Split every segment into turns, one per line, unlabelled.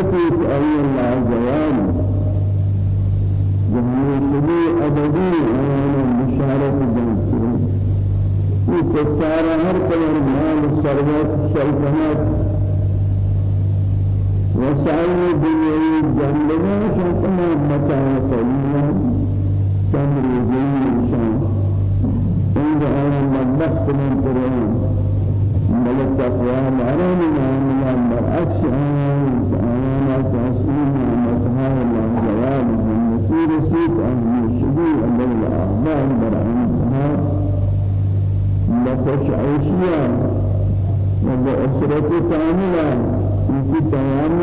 في أي الله زوال شدي أبدي أنا بشارة جنسي تسار هر قدر مال الثروات السلطنات وسائل الدنيا جنبنا شمسنا متاع قليلا تمر جميل شان. عند أنا مدخت من قرآن. ملك تقوى معلوم من أن برعكس أنا تحسين متها الجواب من مسير سيد أن الشديد أن الأعمال برعنها لفش عيشيا وبأسرة كاملة في تمام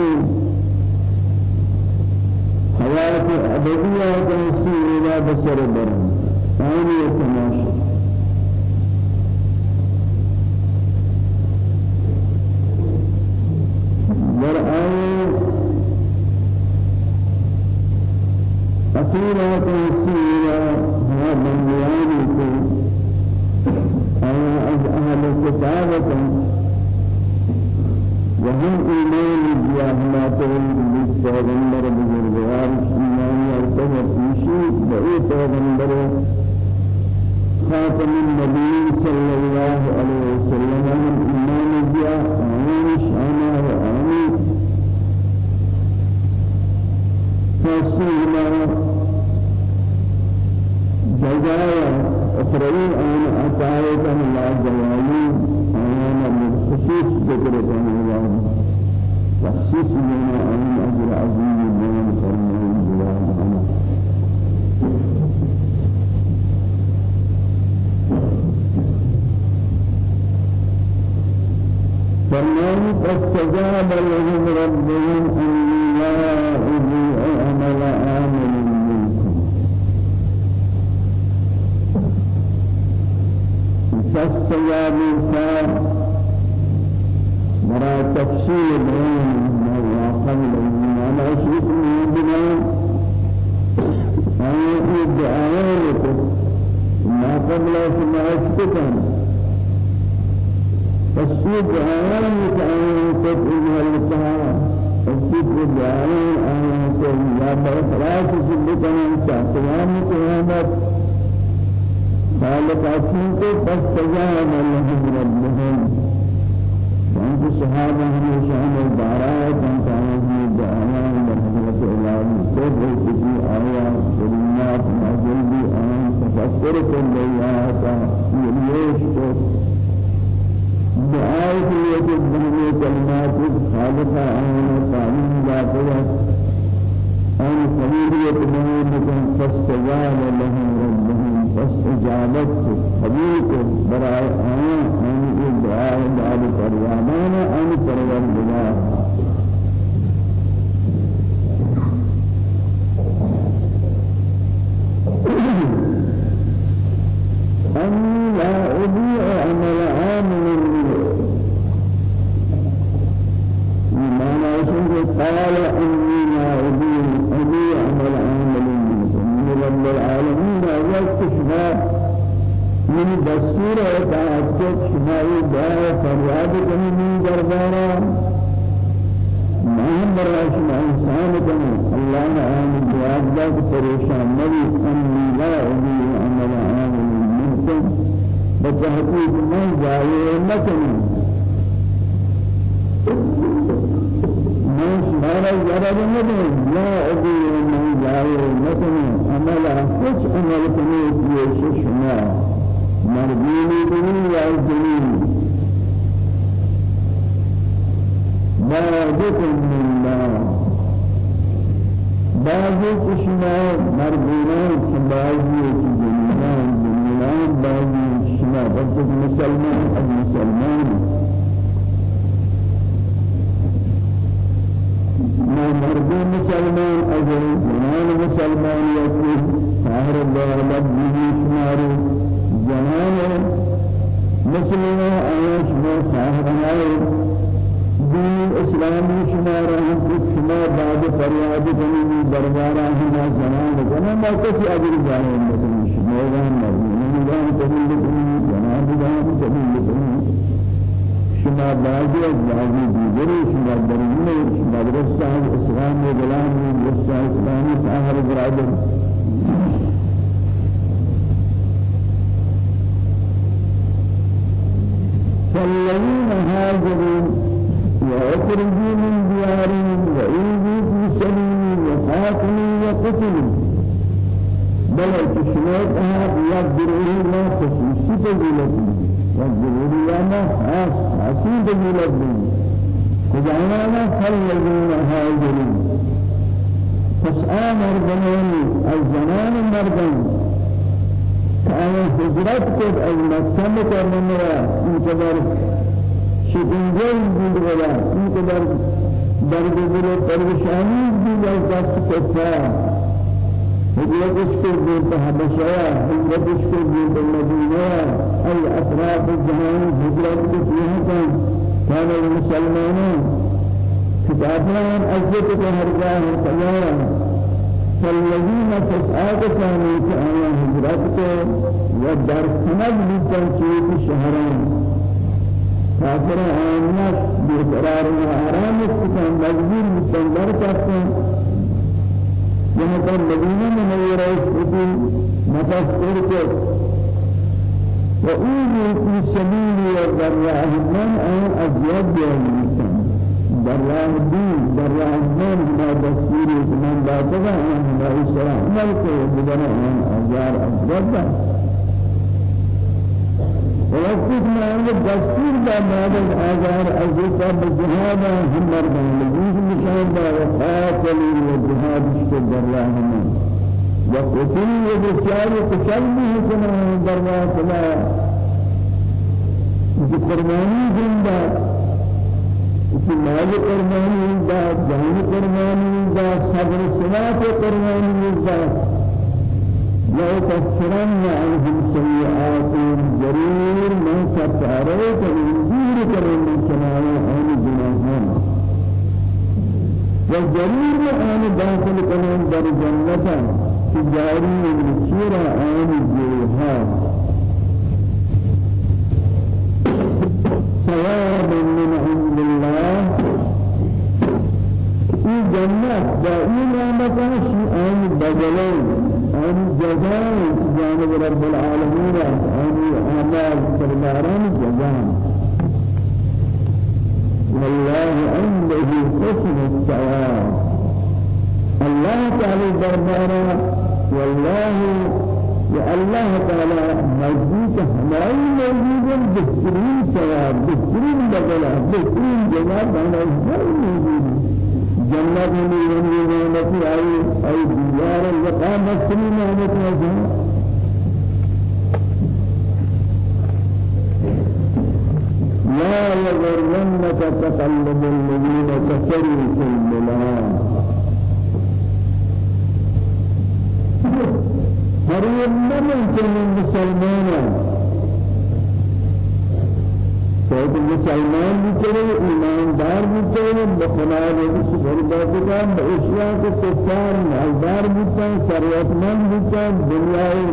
حياة أبدية تنسي إلى بصر برم ثاني تماشي أخيرا تنسي فاستجاب لهم ربهم أن لا أضيع عمل آمن منكم. فاستجاب الكافر مرا تفسير ما قبل ما شئت من بناء أي دعاء ما قبل ما أسكتن تفسير أن تقول يا بخلاص جبتنا سلام قيامت خالق أسمك فاستجاب لهم ربهم وانت صحابة ہمیشہ ہمیں دارائے تنتانے کی دعائیں مرحمت اللہ سب کسی آیا سلمات نازل بھی آن تفکر کر لیا تا یلیش کو دعائے کے لیے کلمات تعلیم آن سبیلیت بنی بکن فاستجاب لهم ربهم فاستجابت قبول برائے آن آن دعاء دعاء فريامان أن پروردگار الدعاء ذاك پریشان نبي أني لا أبي عمل عامل منكم. بتحقيق من جائے مكني من شمارا جرد نبي لا أبي من جائے مكني عمل كش عمل كمي في شمار مرجوني بني يا جميل ما بكم من الله بعضی کشما مردمان بعضی جنیان جنیان بعضی کشما بس مسلمان از مسلمان. ما مردم مسلمان از جنان مسلمان یکی. سهر دولت بیدی شماری. جنان مسلمان آیش ما سهر دین اسلامی شما راه شما بعد فریاد کنی دربارا هنا زمان کنه ما کسی اجر جاره نکنی شما جان مرد نمیدان قبول کنی جناب جان قبول کنی شما بعضی از بعضی دیگری شما درونه مدرسه اسلام و غلام مدرسه اسلامی ساهر برادر۔ فالذين هاجروا وأخرجوا من ديارهم وإيذوا في سبيلي وقاتلوا وقتلوا. بل تشميتها يقدره ما خصوصي تجلتي يقدره ما خاص خاصي تجلتي خدعنا فالذين هاجروا فسعى مردمان الزمان مردان كأن هجرت قد المكتب كرمنا انتظر. شکنجه بود ولا این که در در گذر پریشانی بود از دست کفار هجرتش کو بود حبشہ هجرتش کو بود مدینہ ای اطراف الزمان هجرت کو کیا كان المسلمون كتابنا أجلت كهرجاه سيارا فالذين فسعات كانوا كأنا هجرتك ودار سند بالتنسيق شهران. کافر آنات بیقرار و آرام استکان مجبور مستندر کرتے ہیں یہاں پر مدینہ منورہ استکی نفس کرتے وأوذوا في سبيل الدراهم من أن أزياد بهم دراه الدين دراه من ما دستور من باتوا أن لا يسرع ملك بدنا أن أزار أزياد وقت ما عند دا بعد الآزار أزيكا بجهاد هم مردان لجيز مشاهد دا وقاتلوا والجهاد اشتر درلاهما وقتلوا وبشار وقتل به كما درلا كما قرباني زندا في مال قرباني دا جان قرباني دا صبر صلاة قرباني دا. ويكفرن عنهم سيئاتهم. جرير من كفاره تنزير كرم من سماع عن جناحهم. والجرير عن داخل كمان در جنة تجاري المسير عن الجهاد ثوابا من عند الله. في جنة دائما مكاشي عن بدلين عن جزاء جانب رب العالمين عن أعمال سرداران جزاء. والله عنده حسن الثواب. الله تعالى دربارا والله يا الله تعالى مجيد همائي موجود بهترين ثواب بهترين بدلا بهترين جزاء بنا موجود. جنت میں یہ نعمت آئی اي دیار لا يغرنك تقلب الذين كفروا في البلاد هريم من المسلمين شاید مسلمان بیچاره ایماندار بیچاره بخنا روش برداشت کن به اشیاء که کفار مالدار بیچن ثروتمند بیچن دنیای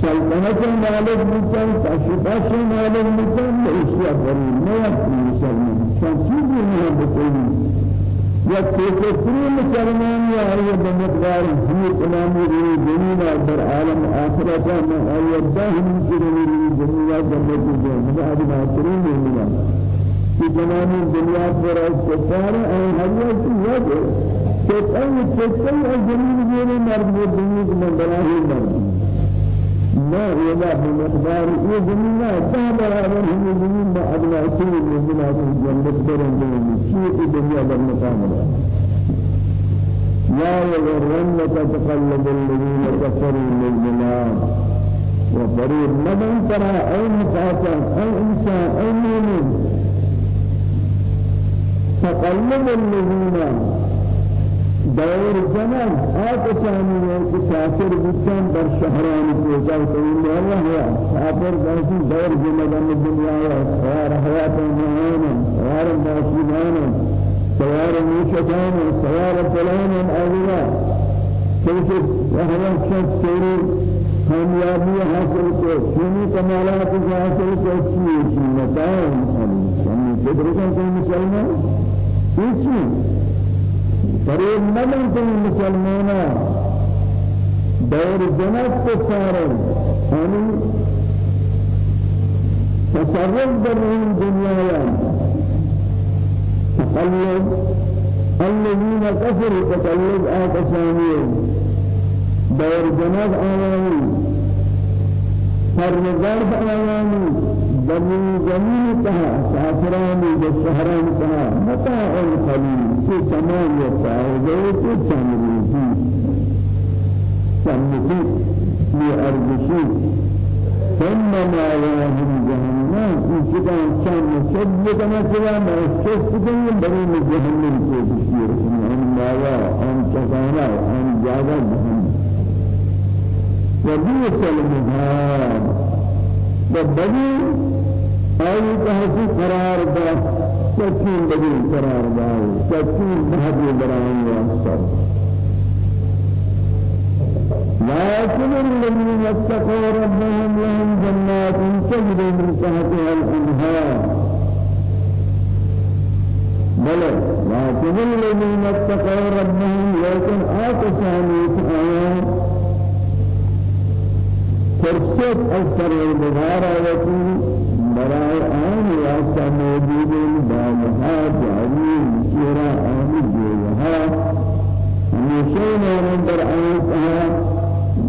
سلطنت مالک بیچن تشریفات مالک بیچن به اشیاء فرید نه مسلمان شان نه بکنی یا کفری مسلمان یا ای بمقدار هی تمامی روی دنیا در عالم آخرت ما ای دهم سری دنیا جنت جنت هذه ناصرين دنیا في تمامی دنیا پر از کفار ای حیات یاد کہ ای از زمین میره مرد دنیا میں بلاہی مرد ما يلا بمقدار یہ زمین ہے تا برابر ہی زمین میں ادنا چیز میں بنا جنت درن دنیا چیز دنیا در مقام ہے لا يغرنك تقلب الذين كفروا بالبلاد وفريد مدن ترى أي مخاطب أي إنسان أي مؤمن؟ تقلب الذين دور زمان. آتشانی کہ کافر بچن در شہران کوچا تقول الله هو کافر باسی دور زمان الدنيا ہے سوار حیات جهانا سوار باشیانا سوار موشکانا سوار فلانا أولياء كيف وهو شخص سوري کامیابی حاصل کو چونی کمالات حاصل کو چیز متاع ہم قدرت سے مسلمان إيش قریب نبن کن مسلمانا. دور جنت کفارن یعنی تصرف در این دنیا تقلب. الذين كفروا تقلب آتشانيين دور جنت آياني فرمزارب آياني زمین زمین کہا سافرانی و شہران کہا متاع القلیل کی تمام فائدے کی تمریزی تمریزی لأرجشی ثم ما يهم جهنم إن كان شد كما كان شد كان بريم جهنم في بشير أن ما أن كفانا أن جادا جهنم وبئس المهاد. وبدي أي كهسي قرار دا سكين بدي قرار دا سكين بهدي براين واسطة لكن الذين اتقوا ربهم لهم جنات تجري من تحتها الأنهار. بل لكن الذين اتقوا ربهم لكن آتساني آيات فرصت أكثر البغار وكي برای آن واسطه موجود بالها جاری شیرا آن نام در آن کها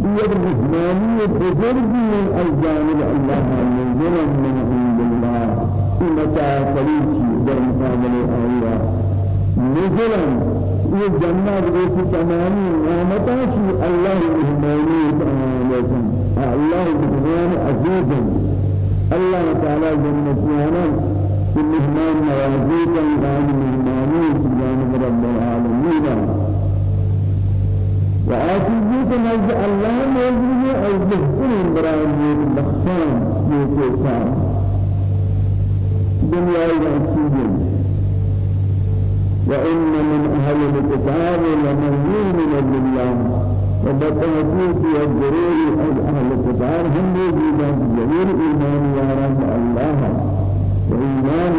بيد رحماني بزرگی از جانب الله منزل من عند الله متى قريشي در مقابل آية نزلا یہ جنات جیسی تمامی نعمتاں الله الله تعالى جنتيانا في مهمان نوازيك عن مهمانين جانب رب العالمين وآتيك نزد الله موجود أي بحسن برامج بخشان يكسان دنيا الأسيدين وإن من أهل الكتاب لمن يؤمن بالله وبتحقيق الضروري أهل الكتاب هم موجودان جميع إيمان ياران الله. وإيمان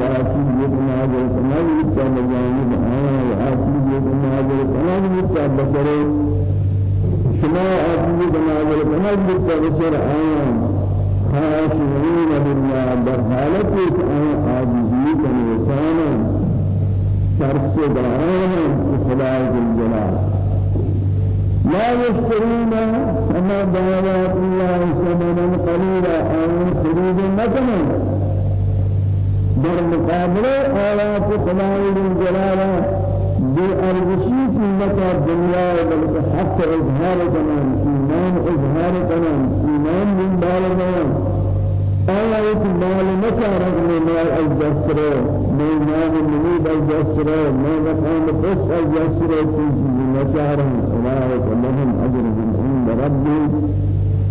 وآسي جدنا هذا الكمال يتعب جانب جدنا هذا الكمال يتعب بسره شما هذا الكمال يتعب بسر آية خاشعين بالله برحالة آية عاجزية كنوسانا ترس درانا خدا الجلال. لا يشترون سما دعوات الله ثمنا قليلا أو خريج مثلا. در مقابلة آيات خدای الجلال بأرجشي في مكة الدنيا بل حتى إظهار كمان إيمان إظهار كمان إيمان من بالغان آيات مال مكة رغم مال الجسر مال المنيب الجسر مال مقام قص الجسر تجي مشاعرهم أولئك لهم أجر عند ربهم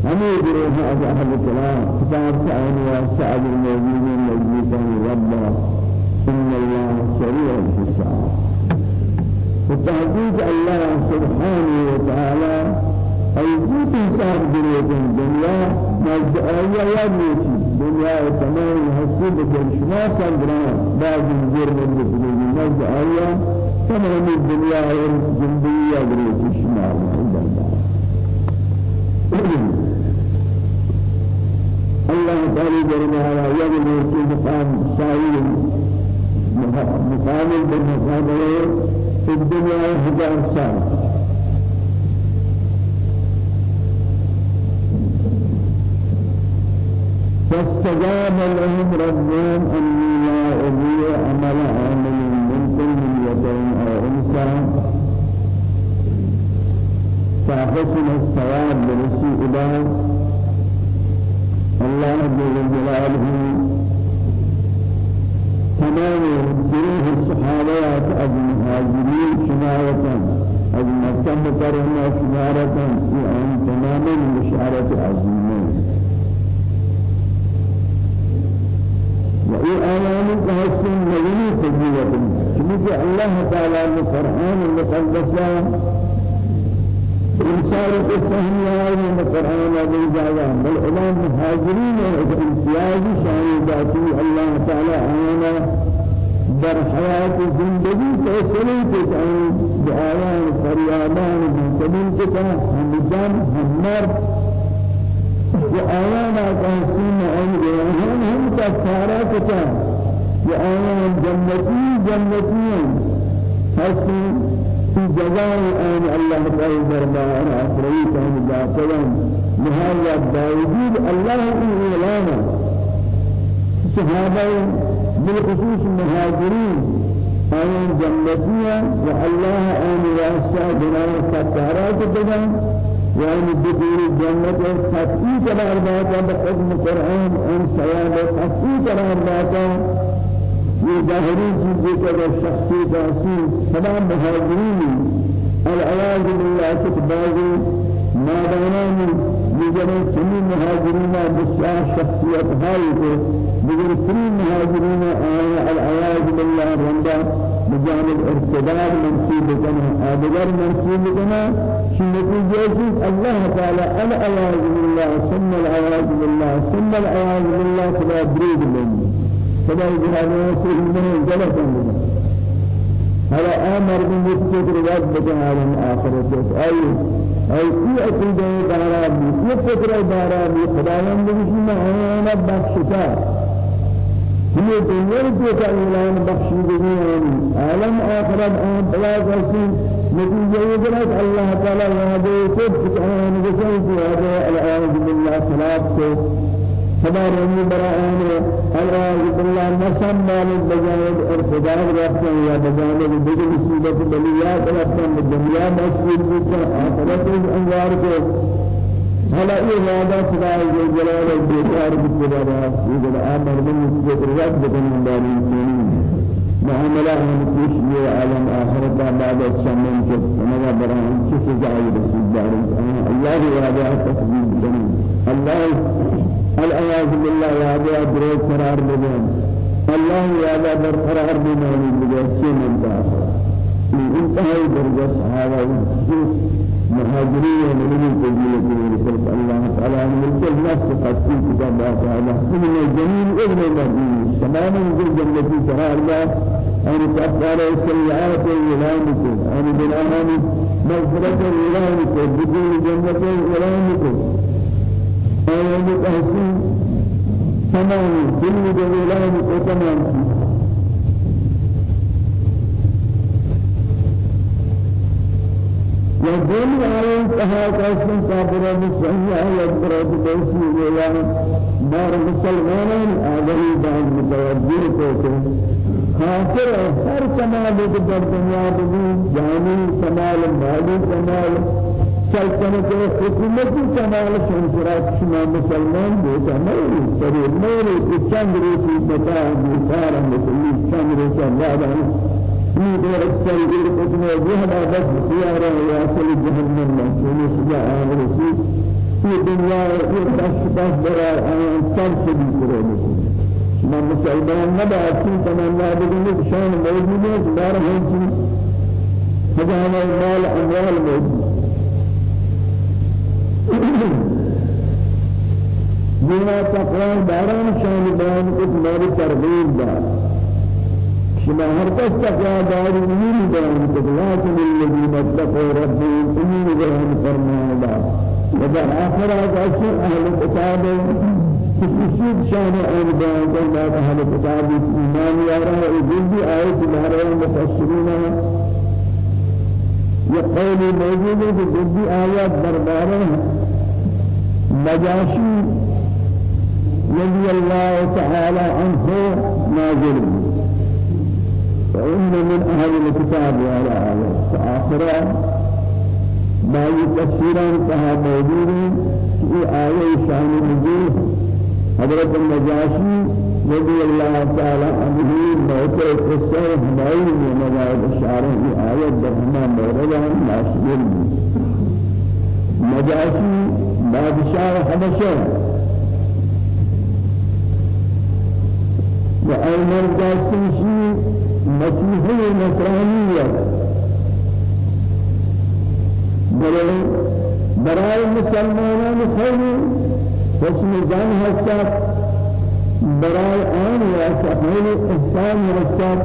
هم يجرون أجر أهل الكلام. كتاب سعين وسعد الموجودين مجلسا ربنا إن الله سريع الحساب. وتحقيق الله سبحانه وتعالى. أيضا حساب جريت الدنيا. نزد آية يدريتي دنيا تمام. حسب جرشنا سندران بعض الجرم اللي نزد آية تمام الدنيا الجندية جريت الشمال الله تعالى جرنا على يد مقام سائل مقام بالمقام في الدنيا هزار سنة فاستجاب لهم ربهم أني لا أضيع عمل عامل منكم من يدين أو أنثى فحسن الثواب برسي إلى الله جل جلاله. تمام جروح الصحابات المهاجرين شمارة المكتب كرنا شمارة يعني تماما بشارة عظيمة. وإي آيان كهسن نبني تجيبة. كمك الله تعالى القرآن المقدسة إنسان السهم يا من القرآن هذه جاية بل إمام مهاجرين امتياز شان ذاتي الله تعالى آيانا در حياة زندگی فیصلے کے چاہیے دعایان فریادان بنتبین کے چاہیے ہم جان ہم مرد وآيانا كهسين أمرهم هم كفارة كتاب وآيان جنتي جنتي. حسين في جزاء آن الله تعالى دربار آخرين كان داخلا نهاية باوجود الله إعلانا صحابة بالخصوص المهاجرين آيان جنتيا والله آن واسع بناء كفارة كتاب يعني دخول الجنة قرار داتا بحكم القرآن آن سياد خطي قرار داتا یہ ظاہری چیزیں کا شخصی داسی تمام مہاجرین العیاذ باللہ کتبازی مادانان دیگر سنی مهاجرين بسیار شخصیت هایی کو دیگر سنی مهاجرين آیا العیاذ باللہ رندا بجانب ارتداد منصوب کنا آدگر منصوب کنا شنتی جیسی اللہ تعالی العیاذ باللہ ثم العیاذ باللہ ثم العیاذ باللہ فلا برید منی فلا جنابه سيدنا جلسا هذا أمر من يتكر رواج بجان عالم آخرة أي أي في أقيدة دارابي في فكرة دارابي خداوند بشما أنا بخشتا. هي دنيا بيتا إعلان بخشي دنياني عالم. آخرة أن بلا قصي نتيجة يدرك الله تعالى وهذا يكتب سبحانه وتعالى العياذ بالله صلاة خبر أني براءان الآن بالله نسم مالك بجانب ارتداد رفتن يا بجانب بجل مصيبة بليات رفتن بالدنيا مسجد بجان آخرت الأنوار کو هلا إرادة خدا جلال البيتار بالجلال يقول آمر من مسجد الرب بكم من دار المسلمين معاملة هم كيش لي عالم آخرت بعد السمن جب أنا براءان كيس جاي رسول دار الله إرادة تسجيل جميل الله العياذ بالله يا أبا دريد قرار بدين الله يا أبا در قرار بدين بدين شيء من داخل انتهى درجة صحابة مهاجرين من القبيلة من رسول الله تعالى من كل نفس قد كتاب الله تعالى من الجميل ابن المدين تماما في جنة قرار الله. أن تأثار السيئات إلهك أن بالأمان مغفرة إلهك بدون جنة إلهك آيات تحسين تمام دل دلالان تمام يقول آيات تها كافرة بسعية آيات قرأت بيسي ويان دار مسلمان آدھری دان متوجه کوتے کافر ہر کمال در دنیا بھی جانی کمال مالی کمال. سلطنت حکومت کمال شنسرات شما مسلمان بیتا میری سری میری چند روزی بتا بیکار مسلمی چند روزی بعد این دو اکثر دیر قسم جهد عبد خيارا واصل جهنم من شنو شجاع رسول في دنيا يتشبه برا آيان سلس بيكره ما مسلمان نبا أكين تمنا بدون شان موجود ہے بارہ ہنچی خزانہ مال اموال موجود بنا تقوى داران شان بيان كت ماري ترغيب دار شما هر کس تقوى دار نور بيان كت لكن الذين اتقوا ربهم امين بيان فرمان دار وذا آخرة أسر أهل الكتاب خصوصي شان أهل بيان كت أهل الكتاب إيمان يرى وجود آية بهرين مفسرين يقول موجود في جد آيات درباره نجاشي رضي الله تعالى عنه نازل فإن من أهل الكتاب على آيات فآخرة بعض تفسیران کہا موجود یہ آیے شان نزول حضرت النجاشی رضی اللہ تعالی عنہ موت قصہ ہمائی میں نوائد اشارہ یہ آیت برہما موردہ ناشدر نجاشی بادشاہ حبشہ. وأيمن جاسوسي مسيحي نصرانية برای مسلمانان خیلی حسن جان هستند برای آن خیلی احسان هستند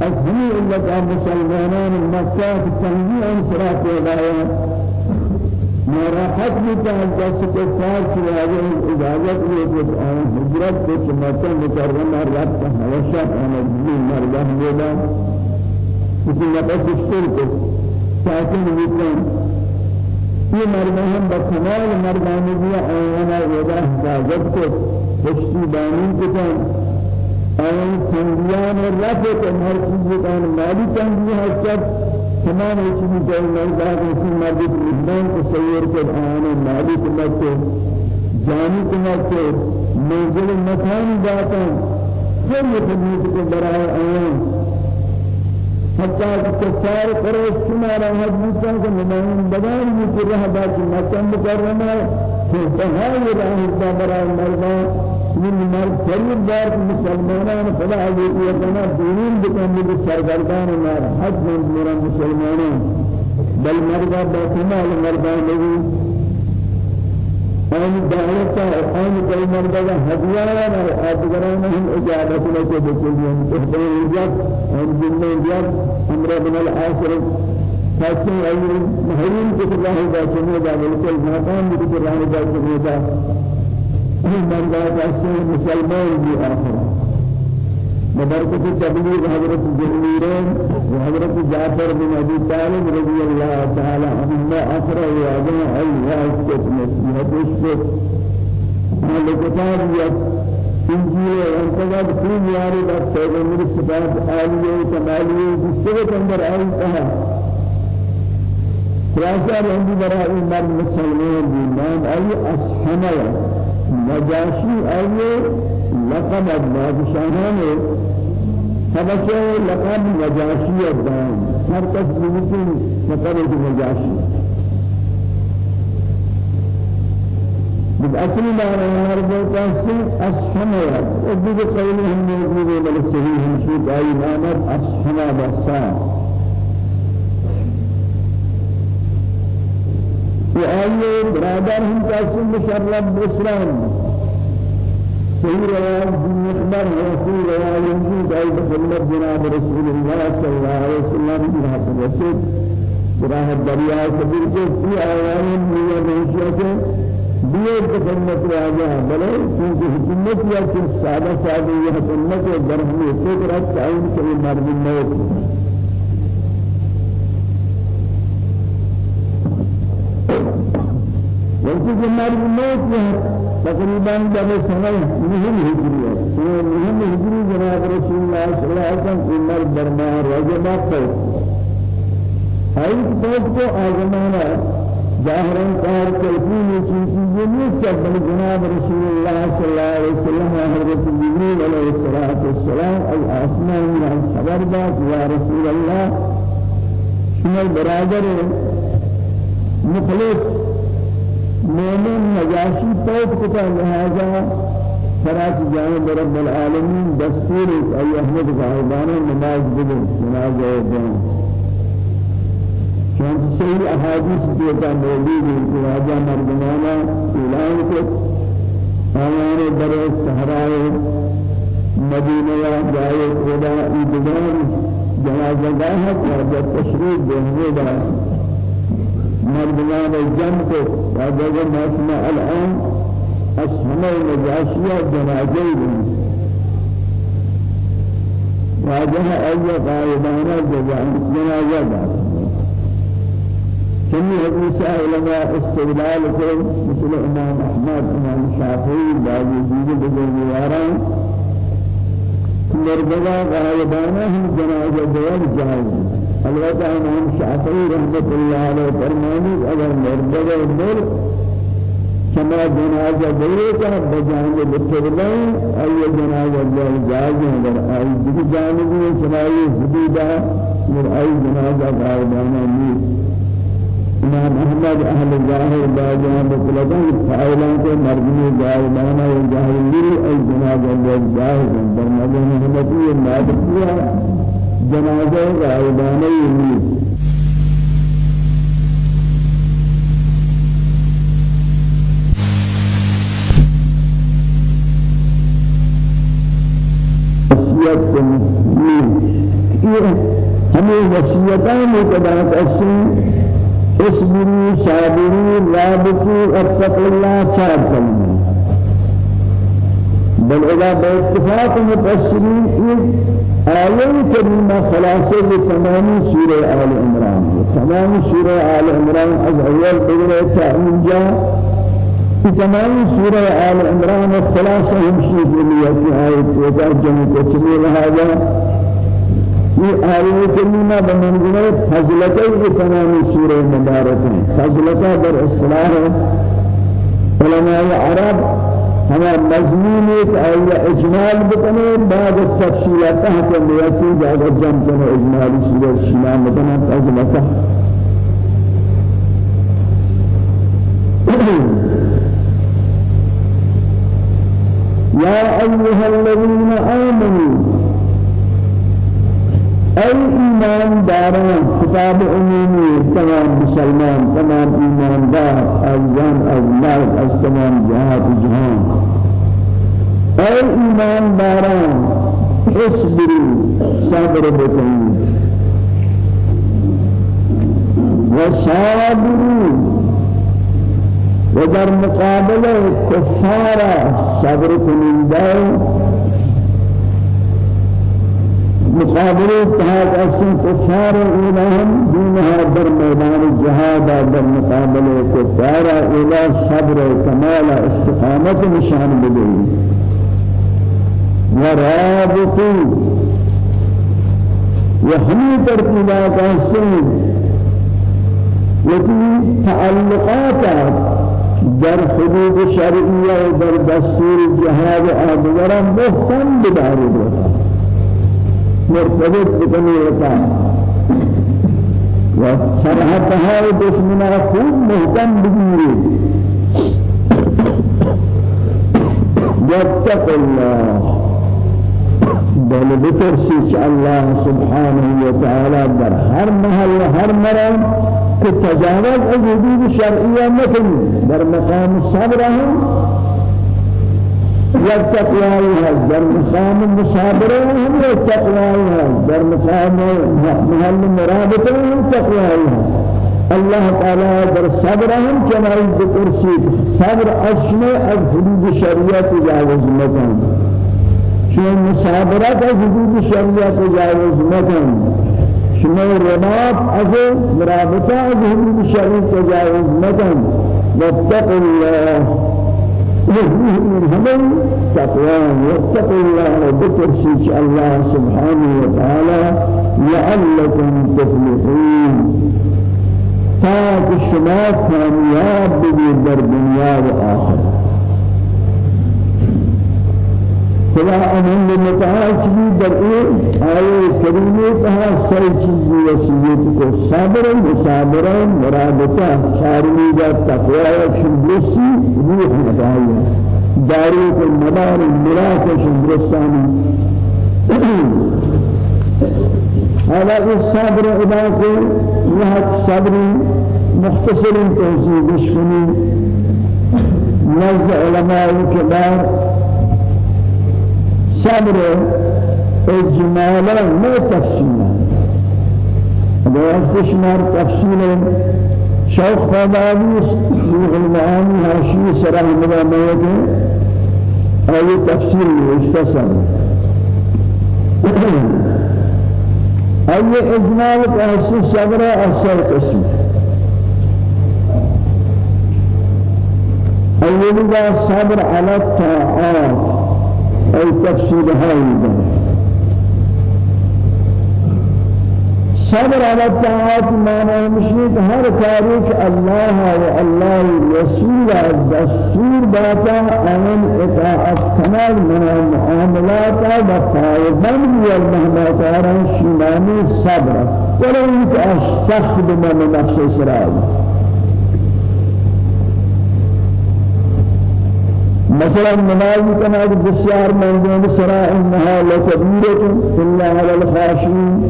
از همین علت مسلمانان مکه تنبیه انصراف ولایت ناراحت بھی تھا دس کے ساتھ چلاوے اجازت بھی کہ آن ہجرت کو مکہ مکرمہ رب کا ہمیشہ آن دین مرگہ ہوگا کسی نفس اشتر کو ساکن ہوتے یہ مردان ہم بکمال مردان بھی آیانا ودا حفاظت کو پشتی بانی کتن آیان تنبیان رب کو ہر چیز کان مالی تنبیہ حسد تمام چیزیں جو مردان اسی مرد کو سیر کے آیان مالی کمت کو جانی کمت کو منزل مکان داتا خیلی خدمت کو برائے آیان حتى كفار قريش شما راه بوتان كمان بدان يكره بعد ما كان مكرمه فهاي راه برا مرضى من مرض فريد دار مسلمانان فلا يتنا دين بكم بالسرگردان نار حج من مسلمانان بل مرضى بكمال مرضى نبي آن دعوتا آن کئی مردہ ہدیہ اور آدگران ہم اجابت لکے بکلیاں تحبیر اجاب آن جنہ اجاب أمر بن العاصر فاسن ایل محرین کتر راہ دا بلکل مقام کتر راہ دا سمیدہ مردہ فاسن مسلمان بھی آخر. ببركة تبليغ حضرت جريرين وحضرت جعفر بن أبي طالب رضي الله تعالى عنهما أخرى وعدنا أي واسكت نسيحة اشكت ملكتان يد إنجيل وانتظر كل ياري بات پیغمبر صفات عالیه و کمالیه بستگت اندر کہا خلاصہ رہنی برای مرد مسلمان دیمان آئی اصحمه نجاشی آئی لقب بادشاہان حبشہ لقب نجاشی الدان ہر کس ممکن لقب نجاشی. بالأصل ما نرجو كاسي أصحنا وبيد قولهم موجود بل صحيح شيء أي نامر أصحنا بسا وآيه برادر هم كاسي مشرب بسلام صحيح رواية مخبر رسول رواية يجوز أي بخدمة جناب رسول الله صلى الله عليه وسلم جناب الرسول جناب الدرياء كبير کے في آيان من الرشية بيد بخدمة راجع بلے چونکہ حکومت یا چیز سادہ سادہ یہ حکومت درہم فکر تعین کے مرد موت. وقتی مرد موت تقريبا جب سنة مهم هجرية سنة مهم هجري جناب رسول الله صلى الله عليه وسلم عمر درمان رجب قوت هاي قوت کو آزمانا ظاهرا کار کیفی چیزی یہ نہیں جناب رسول الله صلى الله عليه وسلم حضرت جبريل عليه الصلاة والسلام. الآسمان من خبر داد يا رسول الله. شما برادر. مخلص. مومن نجاشی فوت کتا لہذا فرات جانب رب العالمین دستور ای احمد غائبان نماز بدن نماز بدن چون صحیح احادیث دیتا موجود ہے کہ راجہ مردمانہ اعلان کو آیان در صحرائے مدینہ جائے خدا عیدگان جنازہ گاہ کا تشریف دینے دا۔ مردمان الجن کو وجد ما اسمع الآن أسمع النجاشية جنازي واجه أي قائدانا جنازة كمي حديث علماء استدلال مثل إمام أحمد إمام الشافعي بعض الجيد بجنواران مردنا قائدانا هم جنازة جواب جائز البته امام شافعی رحمت الله علیه فرمانی اگر مرده دل كما جنازة بيتا بجانب التبلين أي جنازة جائز ہے أي دي جانب سمائی حدودہ من أي جنازة غائبانہ نیست. امام احمد اہل ظاہر با جانب التبلين فائلان کے مرمی غائبانہ و جاہلی أي جنازة جائز ہے در مدن حمدی مالکیہ جنازة غائبانہ نیست ہمیں وصیتان مقدار اسیں اصبروا صابروا رابطوا اتقوا الله چار کلمہ بل اذا باتفاق مفسرين في آية كريمة خلاصة لتمام سورة آل عمران تمام سورة آل عمران از اول تأمين جاء في تمام سورة آل عمران الثلاثة يمشي في مية آية وترجم تفسير هذا. في آية كريمة بمنزلة فضلتي في تمام سورة مباركة فضلتها در إصلاح علماء العرب هما مضمون ایک آیا اجمال بکنه بعد التفصیلات تحت میاتی بعد جمع کنه اجمالی سورة شما مدنه فضلتها يا أيها الذين آمنوا أي إيمان داران خطاب عمومي تمام مسلمان تمام إيمان دار أجان أجلال أز تمام جهات جهان أي إيمان داران اصبروا صبر بكين وصابروا ودر مقابل كفار صبر کننده مقابل اتحاد أسن كفار إلهم دينها در ميدان الجهاد در مقابل كفار إلى صبر كمال استقامة نشان بدهي ورابطوا وهمي ترتيبات أسن وتي تعلقات در حدود شرعیه و در دستور جهاد آدگرا محکم بداری دوتا مرتبط بکنی رتا و سرحتها دشمنا خوب محکم بگیری واتق الله. بل بترسيش الله سبحانه وتعالى در هر محل هر مرم کہ تجاوز از حدود شرعیہ نکنی در مقام صبر هم هست در مقام مصابره هم یک تقوایی هست در مقام محل مرابطه هم هست الله تعالى در صبر هم جمعی بکرسی صبر اصل از حدود شریعت تجاوز مکن. چون مصابرت از حدود شریعت تجاوز مکن. شما رباط از مرابطه از حدود شریعت تجاوز مکن. واتقوا الله. همه تقوى واتقوا الله وبترشيش الله سبحانه وتعالى لعلكم تفلحون تاك شما كامياب بي در دنيا وآخرة خدا امن متعال چیزی در این آیه کریمه تها سر چیزی وسیعت کو مرادتا چارمی دا تقوی شمرسی روح مدعیه داری کو مدار مراد شمرستانی هذا الصبر عبادة يهد صبر مختصر توزيع بشكني نزد علماء الكبار صبر اجمالا ما تفصيلا هذا شمار تفصيلا شوق فضائي روح المعاني هاشي سرع المدامية أي تفصيل يشتصر أي إجمال تحسي صبر أثر قسم أول صبر على الطاعات أي تفسير هذا صبر على الطاعات ما مشيت هر كاريك الله والله رسول دستور باتا أن إطاعت كمال من المعاملات وفائدن والمهمات شماني صبر. ولو سخت بما من نفس إسرائيل مثلا نماز كما بسيار دون سراء إنها لكبيرة إلا على الخاشعين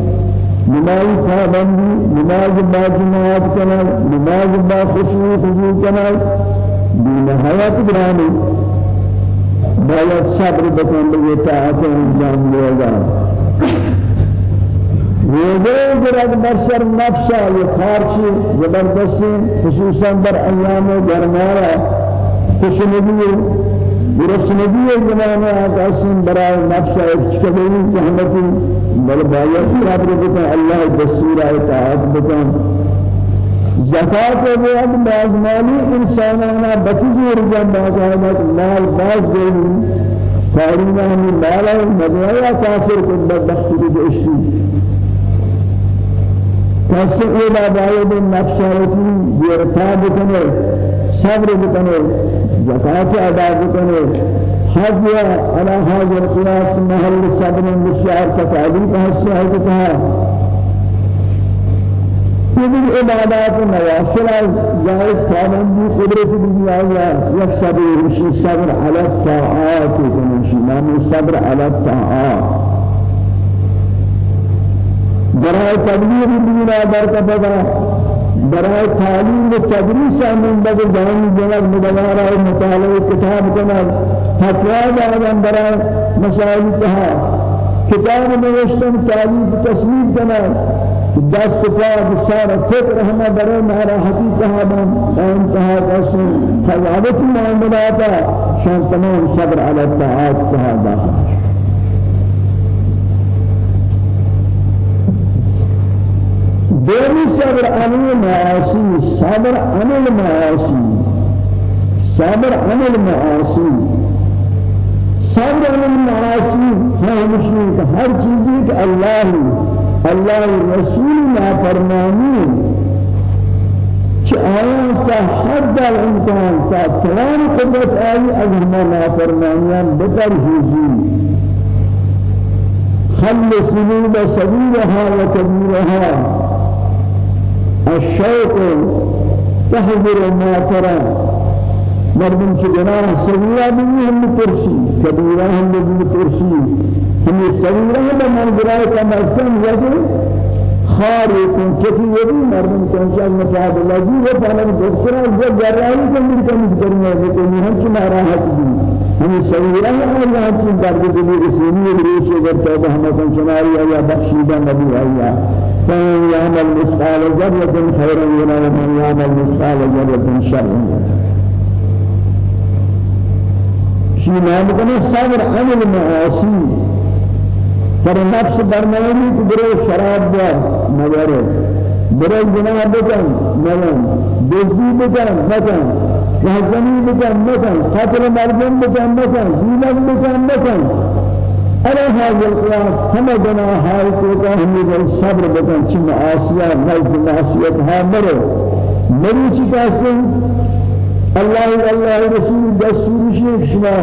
نماز پابندی نماز با جماعت کنال نماز با خشوع خضوع کنال بنهایت گرامی باید صبر بکن به طاعت انجام دیگا روزه گرد بر سر نفسا یہ خارچی زبردستی خصوصا در ایام گرمارا خوشنبی برسنگی زمانه آقاسم برای نفس اچکبی زحمتی بل باید صبر بکن الله دستور اطاعت بکن. زکات اب باز مالی انسانانا بتجور جن باز آمد مال باز گئی کارینا ہمی مالا مدعا کافر کن بدبختی بجشتی کسی ایلا باید نفساتی زیرتا بکنه. صبر بکنه زکات ادا بکنه حج على هذا القياس محل الصبر بسيار تكاليف هسه هذا يقول عبادات نوافل جائز پابندی قدرت دنیا یا یک صبر شی صبر على الطاعات کنشی نام صبر على الطاعات تبلیغ دین در کبدا برای تعلیم و تدریس من بعد زمان جناب مدوارا و مطالعه کتاب کنال فتوا دادن برای مسائل تها کتاب نوشتن تعلیم تصویر کنال دست پا بسار فکر همه برای ناراحتی تها بن انتها قسم خلالت معاملات شان تمام صبر على الطاعات تها دومی صبر عن المعاصي صبر عن المعاصي صبر عن المعاصي صبر عن المعاصي هو مشرك هر چیزی الله الله رسول ما فرمانی کہ آیا تا حد الامکان تا تمام قدرت آئی از ہما نافرمانیان بتر حضور. خل سبيل سبيلها وكبيرها الشوق تحذر ما ترى. مردم چه گناه صغیرہ بھی ہم ترسی کبیرہ ہم بھی ترسی ہم صغیرہ ہم منظرہ کم اسم یدی خارقون كثير يبي مردم كنشان مشاهد الله جي وفعلا دكتور جو جراحي كم كم كرنا لكن هم كنا راحت دي هم سويرا الله كم درد دي رسولي ريش اگر توبه هم سنشناري يا بخشيدا نبي يا فمن يعمل مثقال ذرة خيرا يرى ومن يعمل مثقال ذرة شرا شيء ما بكنا صبر عن المعاصي پر نفس برنامه شراب بیار مگره برو زنا بکن مگن دزدی بکن مکن رهزنی بکن مکن قتل مردم بکن مکن زینت بکن مکن على هذا القياس هم جناحات کو ہم نے صبر بکن. چھ معاصیہ نزد معصیت ہا مرو. مری چھ کاسے اللہ اللہ رسول دستور شما.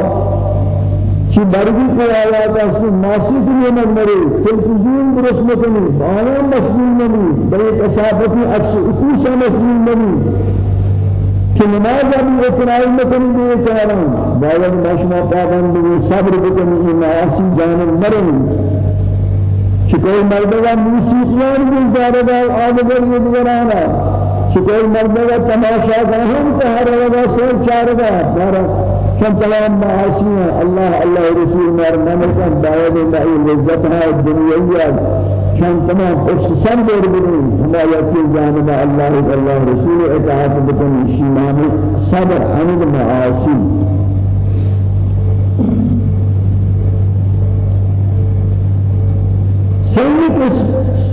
چی برگی خیالات است ناسیت نیمت مری تلفزیون درست نکنی بالا مسئول نمی برای تصافتی عکس اکوش مسئول نمی کہ نماز ابھی اتنائی مکنی دیئے چاران باید مشما پابند بھی صبر بکنی این معاصی جانب مرنی. کہ کوئی مردگا موسیقیان بھی زاردہ آدگر یہ دیگرانا کہ کوئی مردگا تماشا گاہم تہر رگا سر چارگا بارا شان تمام معاصیاں اللہ اللہ رسول مار نمکن باید بہی لذتها الدنیاویہ شان تمام سن دور بنی ہمایت کی جانب اللہ اللہ رسول اطاعت بکن شیمان صبر عن المعاصی سيد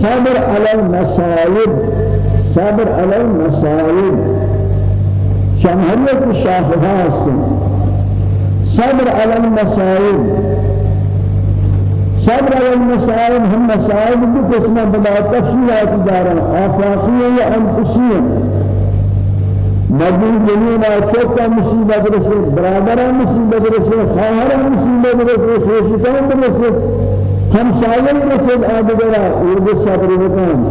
صبر على المصائب صبر على المصائب شمهرية الشافعة صبر على المصائب. هم مصائب بقسمة بلا تفصيلات دارا. آفاقية وأنفسية مدین جنینا چوکا مصیبت رسے برادرہ مصیبت رسے خواہرہ مصیبت رسے شوشتان رسے ہم سائل رسے آدھگرہ ارد صبر بکن.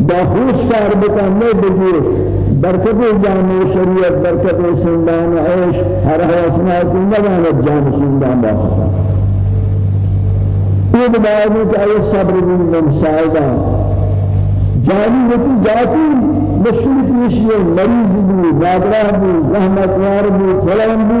باخوش کار بکن. نہیں بجوش. برکت جامع شریعت برکت سندان عیش ہر حسنہ کی نبانت جامع سندان باختا یہ بائنی کہ آئے صبر بن مساعدہ جانی ہوتی ذاتی مشکل پیشی مریض بھی نادرہ بھی رحمت وار بھی فلان بھی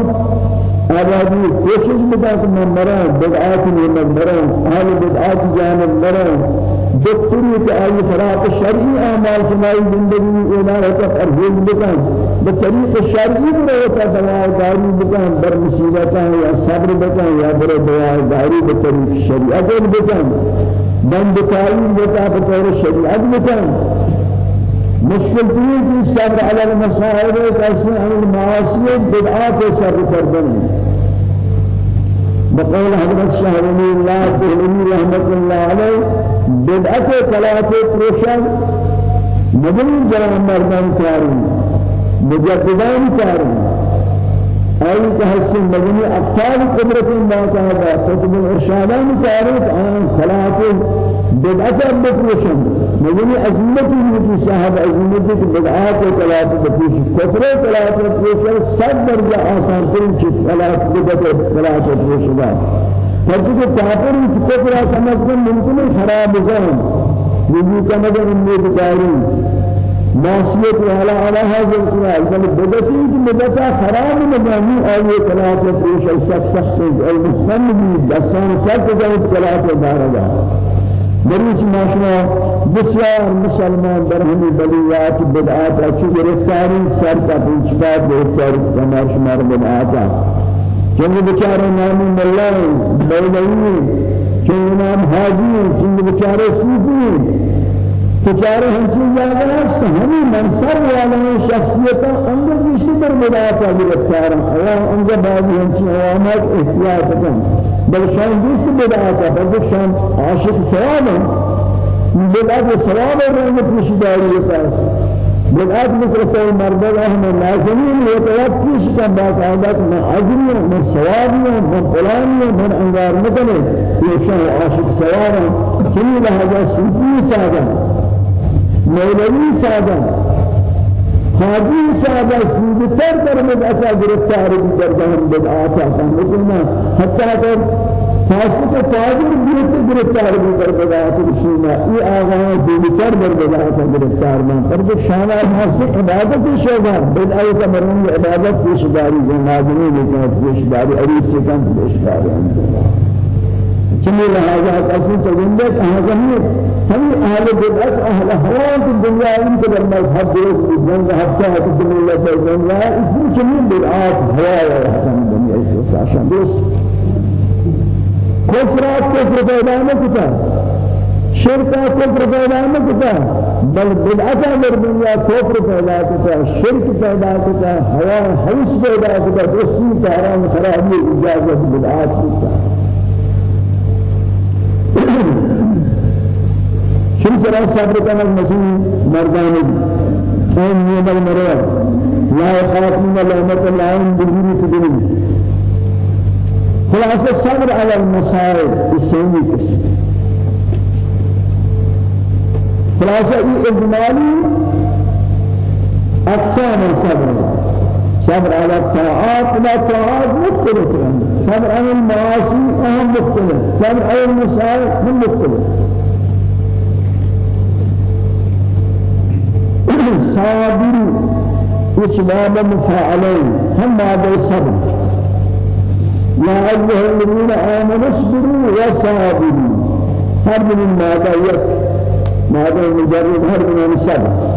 آبادی کوشش بتا کہ میں مروں بدعات میں مروں اہل بدعات جانب مروں دکتوری کہ آئی صلاح شرعی اعمال سمائی زندگی ادارت پرہیز بکن. بطریق شرعی برہتا دواء داری بکن بر مصیبتاں یا صبر بکن یا بر دواء داری بطریق شریعت بکن. بند تعلیم بتا بطور شریعت بکن. مشکل ترین چیز صبر علی المصائب کیسے عن المعاصی بدعات صبر کردن. بقول حضرت شاہ ولی اللہ تہلمی رحمت اللہ علیہ بدعت ثلاث پروشن مدنی جرام مردان کاری مجددان کاری أي كهسن مدني أبطال قدرة ما كان فتب الإرشادان تعرف عن ثلاثة بدعة بكرشن مدني عزيمة في صاحب عزيمة بدعات ثلاثة بكرش كفر ثلاثة بكرش سب درجة آسان ترين شيء ثلاثة بدعة ثلاثة بكرشنا فجأة كافر كفر سمسكن ممكن خراب زين يجي كما كان النبي دارين معصیت والا على هذا القرآن بل بدتی کہ بدتا خراب نبانی آئیے کلاات پیش سخت سخت المفن بھی دستان سخت جانب کلاات دارگا مریچ ماشنا بسیار مسلمان در ہمی بلیات بدعات اچھی گرفتاری؟ سر کا پوچھبات گرفتاری کمار شمار بدعاتا چنگ بچارے نامی ملائیں مولوی چنگ نام حاجی چنگ بچارے صوفی. تجارة همچین جاگہ است کہ ہمیں منصر والے شخصیت اندر کسی پر مدافع گرفتار ہیں اندر بعضی ہمچین علامات احتیاط کن. بل شان دوست مدافع بل شان عاشق ثواب ہیں بدعت ثواب رنگ پوشیداری پاس بدعت مثل کوئی مرد اہم لازمی ہے تو پیش کا بات عادت میں اجر میں ثواب میں فلان میں انگار مکنے یہ شان عاشق ثواب ہے چنی لہذا سوفی سادہ مولوی ساده. حاجی ساده سودتر در مدعسا گرفتاری دهن بدعاتا فهمتنا حتی اگر فاسق فاجر بیت گرفتار بدعات بشینا ای آغاز سودتر در بدعات گرفتار من. پر جب شانا حاصل عبادت شوگا بدعات مرنگ عبادت پیشداری نازمی لیکن پیشداری عریس سے کم پیشداری چمی لہذا اصل تجنبت اعظمی ہم اہل بدعت اہل حوان کی دنیا ان کے در مذہب درست کی جنگ ہفتہ ہے کہ ملت ہے جنگ ہے اس میں چمی بدعات ہوا ہے حسن دنیا اس وقت عشان درست۔ کفرات کفر پیدا کتا کفر پیدا کتا بل بدعت در دنیا کفر پیدا کتا شرک پیدا کتا ہوا حوث پیدا کتا درستی تحرام خرابی اجازت بدعات کتا شو سرا صبر كان المسلم مردان كان يوم المرور لا يخافون لومة العين بجري في دنيا خلاصة الصبر على المصائب السيئة خلاصة إجمالي أقسام الصبر صبر على الطاعات لا طاعات مختلفة. صبر على المعاصي أهم مختلف. صبر على المصائب هم مختلف. صابر إشباب مفاعلين. هم هذا الصبر. يا أيها الذين آمنوا اصبروا وصابروا. هر من ماذا يك؟ ماذا مجرد هر من الصبر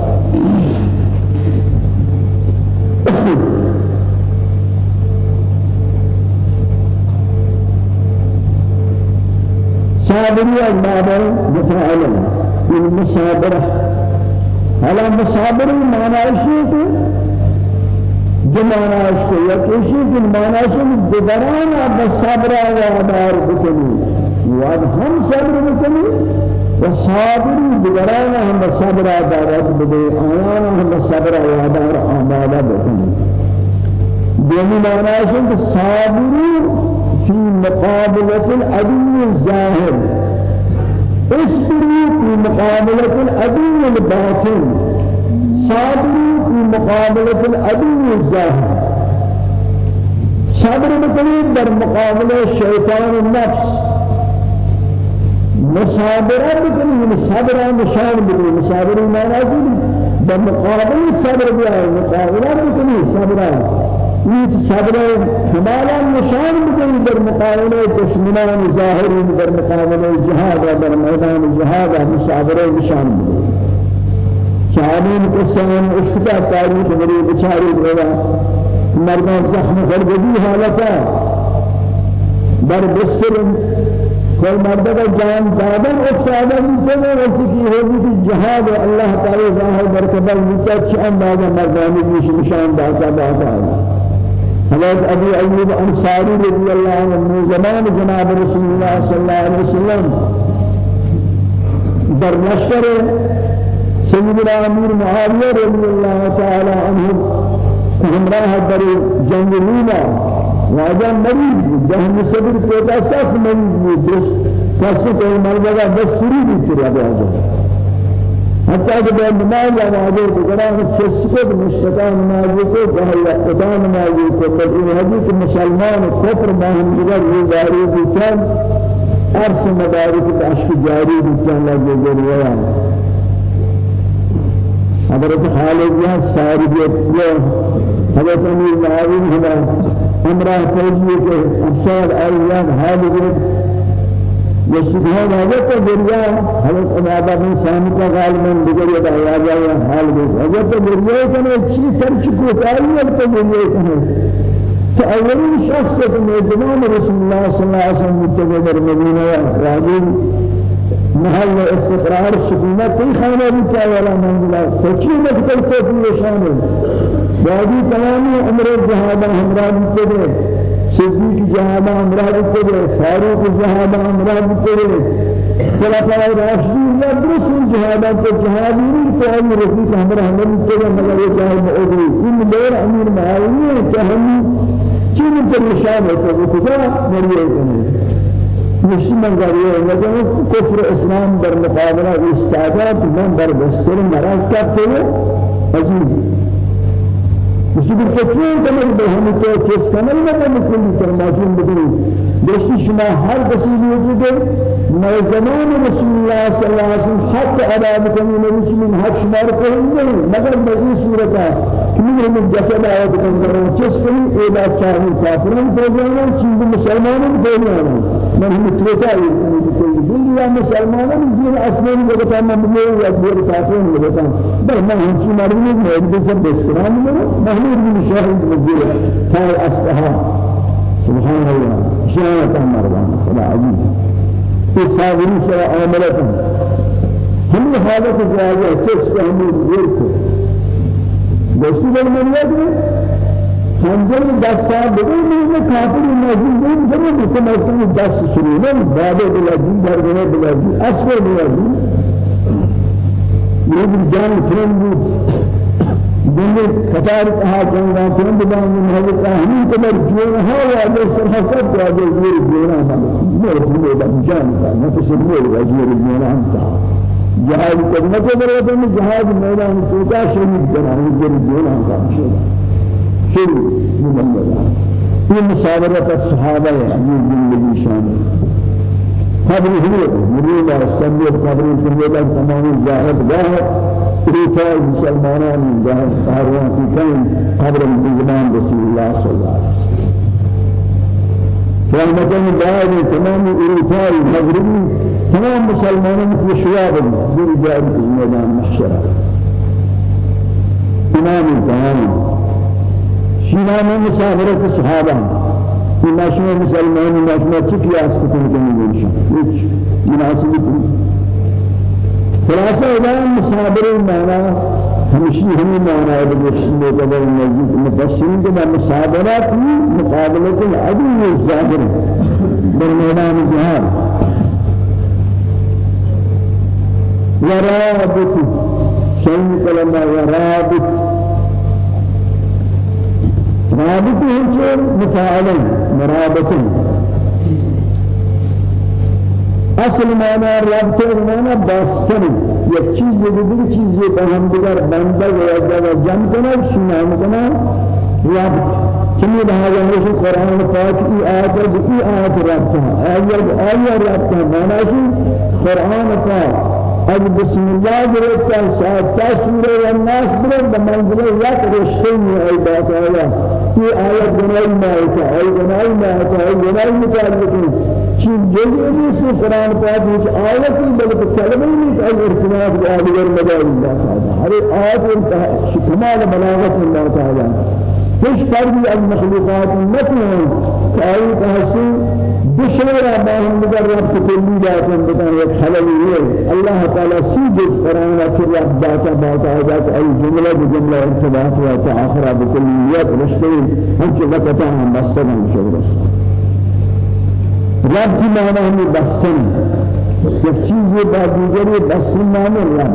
صابرية المعنى مفاعلين المصابرة حالا مصابر معنی ہے کہ جو معنی ہے کہ یہ کسی کی معنی ہے کہ دیگران اب صبر و دار بکنی واد هم صبر بکنی و صابری دیگران هم صبر دارد بده. آیان هم صبر یادار آماده بکنی دومی معنی که صابری في مقابلة العدو الظاهر. اصبروا في مقابلة العدو الباطن. صابروا في مقابلة العدو الظاهر. صبر بکنید در مقابل شیطان النفس. مصابره بکنید صبر نشان بدید مصابره معنی در مقابل صبر بیاید مقابله بکنید صبر این صبر کمالا نشان بدید در مقابل دشمنان ظاهری در مقابل جهاد و در میدان جهاد مصابره نشان بدید شهادین قصه اشتباه تاریخ بری بچاری بودا مردان زخم خردگی حالتا در بستر کوئی مرد کا جان دادن افتادا مجھے وقتی کی ہوگی کہ جہاد اللہ تعالی راہ مرتبہ مجھے چھ اندازہ مردانی کی نشان داتا داتا حضرت ابو ایوب انصاری رضی اللہ عنہ من زمان جناب رسول اللہ صلی اللہ علیہ وسلم. در لشکر سیدنا امیر معاویہ رضی اللہ تعالی عنہ همراه در جنگ روما واجا مریض جهن صبر کوتا سخت مریض بود کسی که مرد بس سری را واجا حتی که به نماز واجا بگران کسی کو مشتقا نماز کو جهل خدا نماز کو تجیب حدیث مسلمان کفر ماهم دیگر یہ داری بیتن عرص مدارک عشق جاری بیتن لگے گریہ حضرت خالد یہ ساری حضرت امیر معاون ہما امرأة فوجی کے افسر ایان حالد يشتهى حضرت دریا حضرت عبادہ بن سامي کا غالباً دیگر یہ دعوا جائے حال بھی حضرت دریا کنے چی فرچ کو کاری ہے تو دریا کنے تو اولین شخص کہ زمان رسول الله صلی اللہ علیہ وسلم متجر مدینہ راضی. محل استقرار سکونت کوئی خانہ بھی کیا والا منزلہ سچی مقتل کو بھی شامل. عمر ہمراہ کو دے صدیق جہاد ہمراہ کو دے فاروق جہاد ہمراہ کو دے خلفاء راشدین یا درست جہاد کو جہادی تو ہم رفیق ہمراہ ہم کو دے مگر یہ جہاد موجود ان دور امیر معاویہ کہ ہم چین پر نشان ہے تو کجا مریے مشتی من ذریعه وجه کفر اسلام در مقابله استعداد من در بستر مرض کرده عجیب. مشتی بکتیر کمال به همین تو چیز کمال نکنی کلی ترماشین بکنی دشتی شما هر کسی وجوده ما زمان رسول الله صلی الله علیه وسلم حق ادا بکنی نبی من حق شمار کنی مگر بزی صورتا کہ من جسد کنظرون چیز کنی ایلا چاہی کافران پیجانا چیز مسلمانان پیجانا من هم توتا دنیا مسلمانان زیر اسمان بگتا من بگیر یا بیر کافران بگتا بل من همچی مردمی مهدی سب بسران بگتا محمود بن شاهد بگیر تای اصفها سبحان الله. شاهد مردان خدا عزیز. في صابرين سرا عاملتهم هم حالة جاهزة كيف هم يركوا دوستی در مریاد خنجر دستا بگوی من کافر نازل دیم جمع بکن أصلا دست شروع نه بعد بلادی در گناه بلادی اصل بلادی یہ بھی جان فرم بود دنیا قطار کہا جنگا فرم بدان من حضرت احمد کمر جونا و اگر سرحفت و اگر زیر جونا ہم مرد میدن جان کا جونا جهاد کرنے کے برابر میں جهاد میدان توتا شہید بنا حضور جون ہم کا شروع مبلغ. یہ مشاورت الصحابہ ہے یہ زندگی شان. قبر هو مريد استمر قبر كل تمام زاهد جاه ريتا مسلمانان قارون في كان قبر الإمام رسول الله صلى الله عليه وسلم رحمتان دائم تمام اروپای مغربی تمام مسلمانان في شواب در جاری في میدان محشر امام تمام شیران مسافرت صحابه. ماشین مسلمانی ماشین چی قیاس کنی کنی نمیشه هیچ. مناسبی خلاصه اذا مسافر معنا ہمشی ہمیں مانا ہے کہ شنے قبل نزدیک مفسرین کے نام مصادرات مقابلة مقابلہ العدو الظاہر در میدان جہاد ورابط شن کلمہ ورابط رابط. هم ہمشی مفاعلا مرابط اصل معنی رابط معنی باستن یک چیز دیگر چیزی به هم دیگر بنده و جمع کنه شنام کنه. رابط چمی لحاظ ہمیشہ قرآن پاک کی آیت ہے کی آیت رابطہ آیت آیت رابطہ معنی قرآن پاک. از بسم الله گرفت ساعت تشمیر و الناس برد بمنزل یک رشته می ای بات آیا؟ یہ آیت گناہی مایتا ای گناہی مایتا ای گناہی متعلقی چین جزئی نیست قرآن پاک اس آیتی بلکہ کلمہ نہیں کہ ای ارتباط بآدگر مدار اللہ تعالی ہر آیت کمال بلاغت اللہ تعالی هیچ فردی از مخلوقات نتوان که آیت هستی بشورا با هم دیگر رفت کلی داتن بکن یک خللی الله تعالی سی جز قرآن اچر رفت داتا باتا آجات ای جمله بجمله ارتباط و تآخر بکلیت رشته. همچه وقتا هم بستگان شد رسول رب کی معنی ہمیں بستن. یک چیز با دیگری بستن معنی رب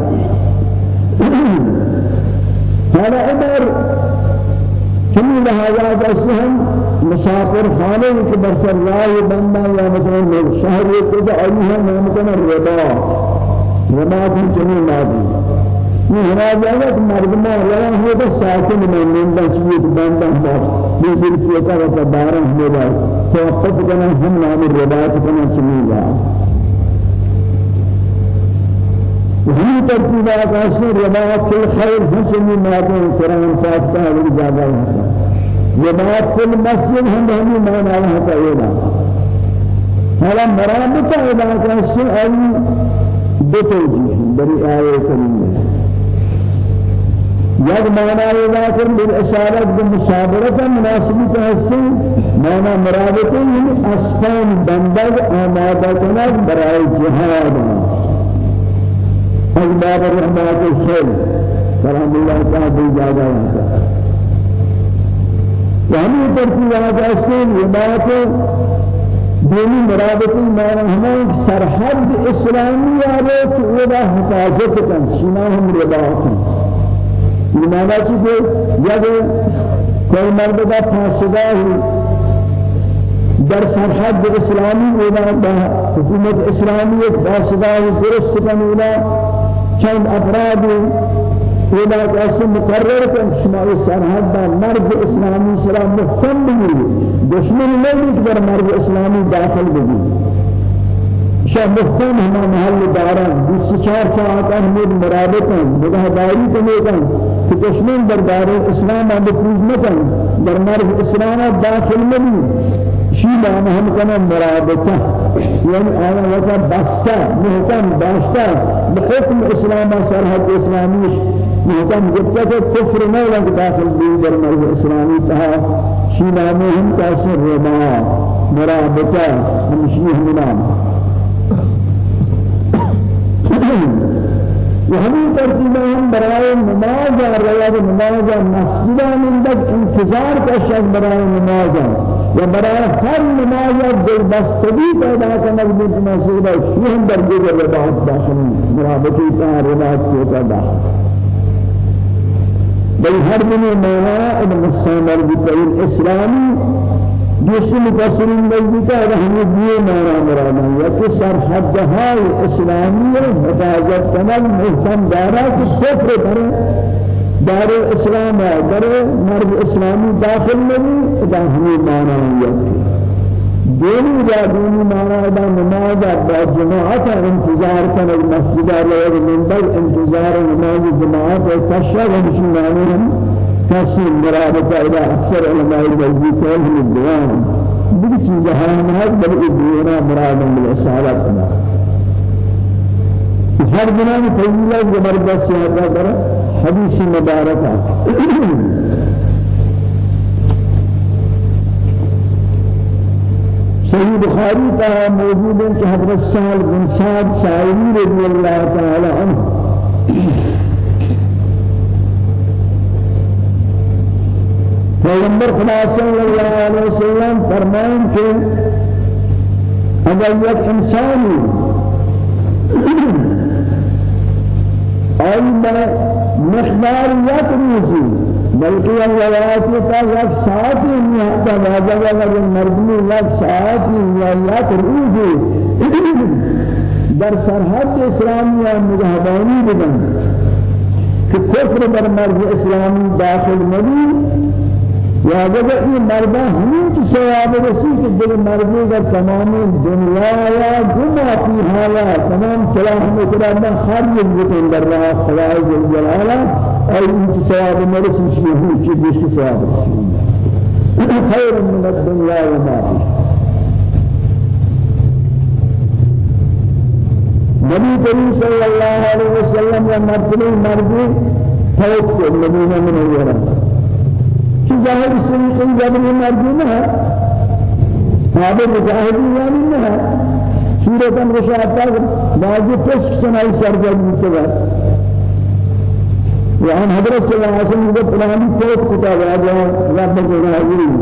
حالا عمر كل لهذا جسهم مسافر خانه کہ برسر الله بندہ یا مثلا شهر يكتب أيها نام كان الربا ربا في جميع نادي کہ مردما ہو تو ساکن میں نندا چیز بندہ ہوا یہ صرف یہ کا بارہ ہوا توقف کرنا ہم نام الربا کرنا چنیگا وهي ترتيبات أصل رباط الخير حسن مادة القرآن فاتحة والإجابة لها رباط المسجد هم هم ما تعالى هذا مرامت عبادة أصل أي بتوجيه بري آية كريمة يد معنى ذاكر بالإشارة بالمشابرة مناسبة تحسن معنى مرابطة يعني أسفان بندق آمادة كنات برای جهاد. از باب رحمت الخير سلام الله تعالى بجاجة وانتا وهمي ترتیبات اسلام عبادت دینی مرابطی مانا ہمیں سرحد اسلامی آرے کہ وہ حفاظت کن شنا ہم رباط ہیں یہ مانا چیزے جب کوئی مرد کا فاسدہ در سرحد اسلامی ولا حکومت اسلامی فاسدہ درست کنولا چند افراد ولا قاسم مقرر کن. شما سرحد مرز اسلامی سلام محکم بگیری دشمن نہیں در مرز اسلامی داخل بگیری شاہ محکم ہما محل داران بیس چار ساعت احمد مرابطن. مدہداری کنیکن کہ دشمن در دار اسلام بفروز مکن در مرز اسلام داخل مبین شی نام هم کنه مرابطه. یعنی آن وقت بسته محکم داشته بحکم اسلام سرحد اسلامیش. محکم جبتا کہ کفر لگ داخل بھی در مرض اسلامی. تھا شی نام هم تاثر ربا. مرابطه. ہمشی ہم نام وهمين ترتيبا هم براء نماز رياض نماز مسجد من دك انتظار كشك براء نماز وبراء هر نماز دل بستگی پیدا کرنے کی مسجد یہ ہم درجے کے رباط داخل مرابطی کا رباط کو کا داخل بل هر من معنى ابن السامر بقول اسلامي دوسری مفسرین نزدیک ہے ہمیں یہ معنی مراد ہے کہ سرحد های اسلامی حفاظت کنن محکم دارا کہ کفر در دار اسلام ہے در مرد اسلامی داخل نہیں ادا ہمیں معنی ہے دینی جا دینی معنی ادا نماز با جماعت انتظار کنن. مسجد اور منبر انتظار نماز جماعت تشہد ہمشی معنی ہم تفسير مرابطة إلى أكثر علماء الجزي كلهم الدوام بقي چیز هم هست بل ادوینا مراد بالاسالات کنا هر بنا میں فضیلہ زبردست ہے در حدیث مبارکہ صحیح بخاری کا موجود ہے کہ بن سعد سائری رضی اللہ تعالی عنہ پیغمبر خدا صلی اللہ علیہ وسلم فرمائیں کہ اگر یک انسانی أي مقدار يتروزي بلکہ یہ روایت کا یک ہی حتى واجب اگر مردمی یک ساعت یا یک روز در سرحد اسلامی مجاہدانی بدن کہ کفر در مرض اسلامی داخل نبی یا اگر این مردہ ہمیں کی ثواب رسی کہ دل مردے کا تمام دنیا یا گما کی حالا تمام صلاح مکرم خارج بکن در رہا خدا جلالہ اور ان کی ثواب مرسی شیئی کی بیش ثواب رسی خیر من الدنیا وما فيها نبی کریم صلی اللہ علیہ وسلم یا مرتبہ مردی فوت کو مدینہ منورہ کی ظاہر سنی کی زبانی مرجو نہ ہے هذا ظاهری يعني نہ سورة رشاد پر بعضی فسق چنائی سرزد متبع وعن حضرت صلى الله عليه وسلم فلاني فوت كتاب هذا رب العالمين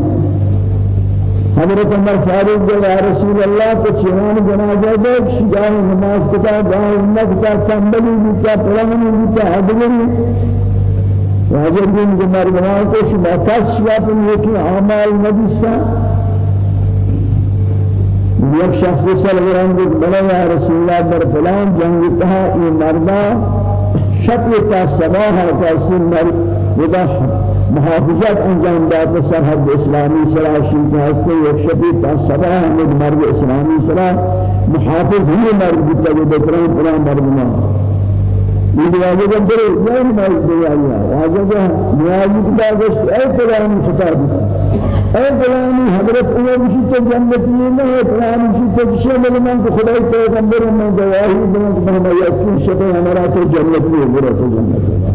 حضرت عمر فاروق جو يا رسول الله چنان جنازہ دے شجاع نماز امت کا تنبلی بھی کا پلانی بھی کا حضری واجب دین کے مردمان کو شما کس شاپن یکی اعمال نبیستا. یک شخص سلوران کو بلا یا رسول اللہ در فلان جنگ تہا ای مردا شکل تا سباہ کا سن مر ودا محافظت انجام داد سرحد اسلامی سراشی کے ہستے یک شکل تا سباہ مرد اسلامی سرا. محافظ ہی مرد بتا جو دکران فلان مردمان یہ واجب اندر نہیں مال دیا ہے واجب نیازی کی داشت اے فلان خطا اے فلان حضرت عمر کی تو جنت میں ہے فلان کی تو شامل من کو خدای پیغمبر میں گواہی دیں کہ میں یقین شبہ ہمارا تو جنت میں ہے تو جنت میں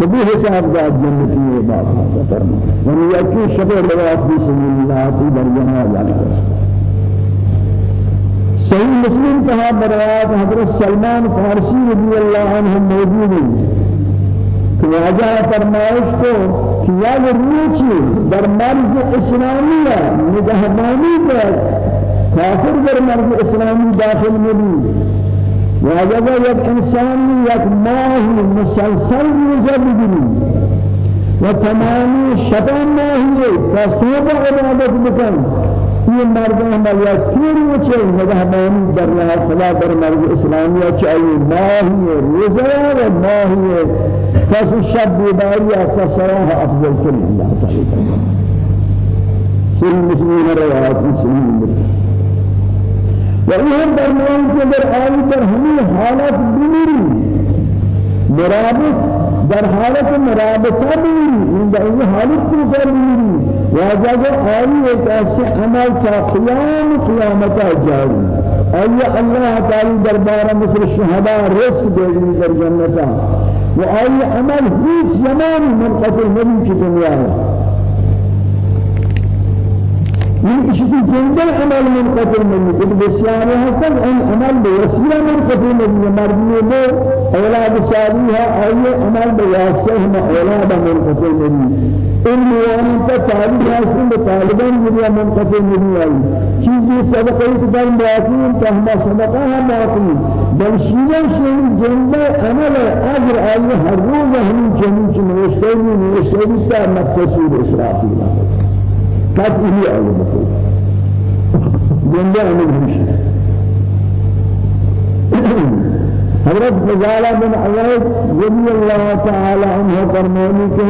تبي حساب ذات جنت میں بات ہے فرما من یقین شبہ لوات بسم اللہ تو درجہ جانا صحیح مسلم کہا برایات حضرت سلمان فارسی رضی اللہ عنہ موجود ہیں کہ واجہ فرمائش کو کہ یا روچی در مرز اسلامیہ نگہبانی پر کافر در مرز اسلامی داخل ملی. واجہ یک انسانی یک ماہی مسلسل روزہ بگری و تمامی شبان ماہی صوبہ عبادت بکن. یہ مردوں میں یا تیر وچے نگہبانی در رہا خدا در مرض اسلامیہ چاہیے ماہی روزہ و ماہی کس شب بیداری کسراہ افضل کن اللہ تعالی سری مسلمین روایات مسلمین و این درمیان کے در آئی پر ہمیں حالت بمیری مرابط در حالت مرابطہ بمیری در حالت کو پر بمیری واجب آئی ایک ایسے عمل کا قیام قیامت جاری أي الله تعالی دربار مثل الشهداء رزق دے در جنتا و آئی عمل هیچ زمان منقطع کی دنیا؟ من اشتي جنگل عمل منقطع من قد بسيار حسن ان عمل بوسيلة منقطع من مرضي بو أولاد صالحة اي عمل بواسطة هم أولاد منقطع من علم يعني تعليم حسن بطالبان جريا منقطع من اي چیزی سبقه در باقی تهم سبقها باقی بل شیعه شیعه جنگل عمل اجر آئی هر روز چنین چنین نوشته نوشته تا مقتصیر اسرافیل قطعی علم کو زندہ عمل ہمشی حضرت فضالہ بن عوید رضی اللہ تعالی عنہ فرمانی کے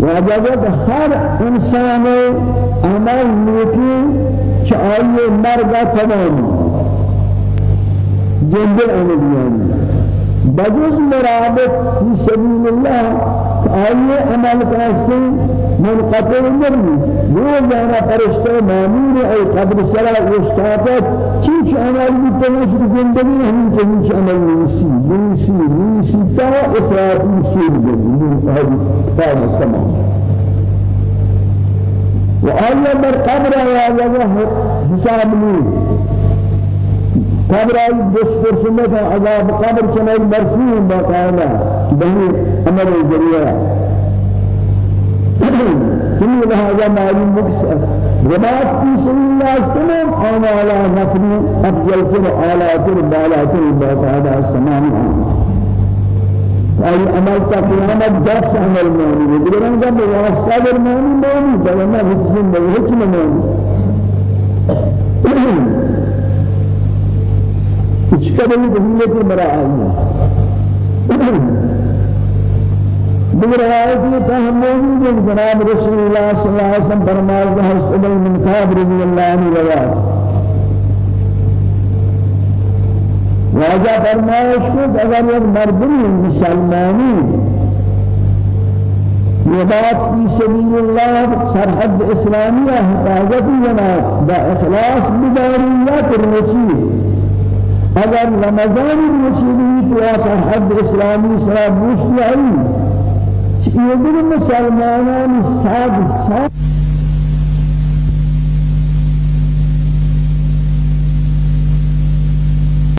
واجبت ہر انسان عمل نیکی چاہیے مرد تمام. جندر عمل یعنی بجز مرابط في سبيل الله. آئیے عمل کرتے منقطع نرمی وہ جانا فرشتہ مامور ای قبر سرا استاقت چیچ عمل بتنش زندگی ہم چیچ عمل نیسی نیسی نیسی تا افراطی سیر جدی هذه فاز تمام وآية بر قبر يا حساب لي قبر آئی دس پرسنت عذاب قبر چنائی مرفوع باقاعدہ بہی عمل ذریعہ كل هذا معلوم بكسر رباط في سبيل الله استمام أو على نفر أفضل كل آلات البالات الباقات السمام أي عمل تقيامة درس عمل مؤمن يقولون قبل وصابر مؤمن مؤمن فلما بتسلم بوجه مؤمن كده بهمة المراعي برواية فهم موجود جناب رسول الله صلى الله عليه وسلم فرماز له سبل من كعب رضي الله عنه رواه واجا فرمائش کو اگر ایک مردمی مسلمانی یبات فی سبیل اللہ سرحد اسلامیہ حفاظت جناب با إخلاص بداری یا اگر رمضان المسلمين تو سرحد اسلامی سرا بوشتی آئی یہ مسلمانان ساد ساد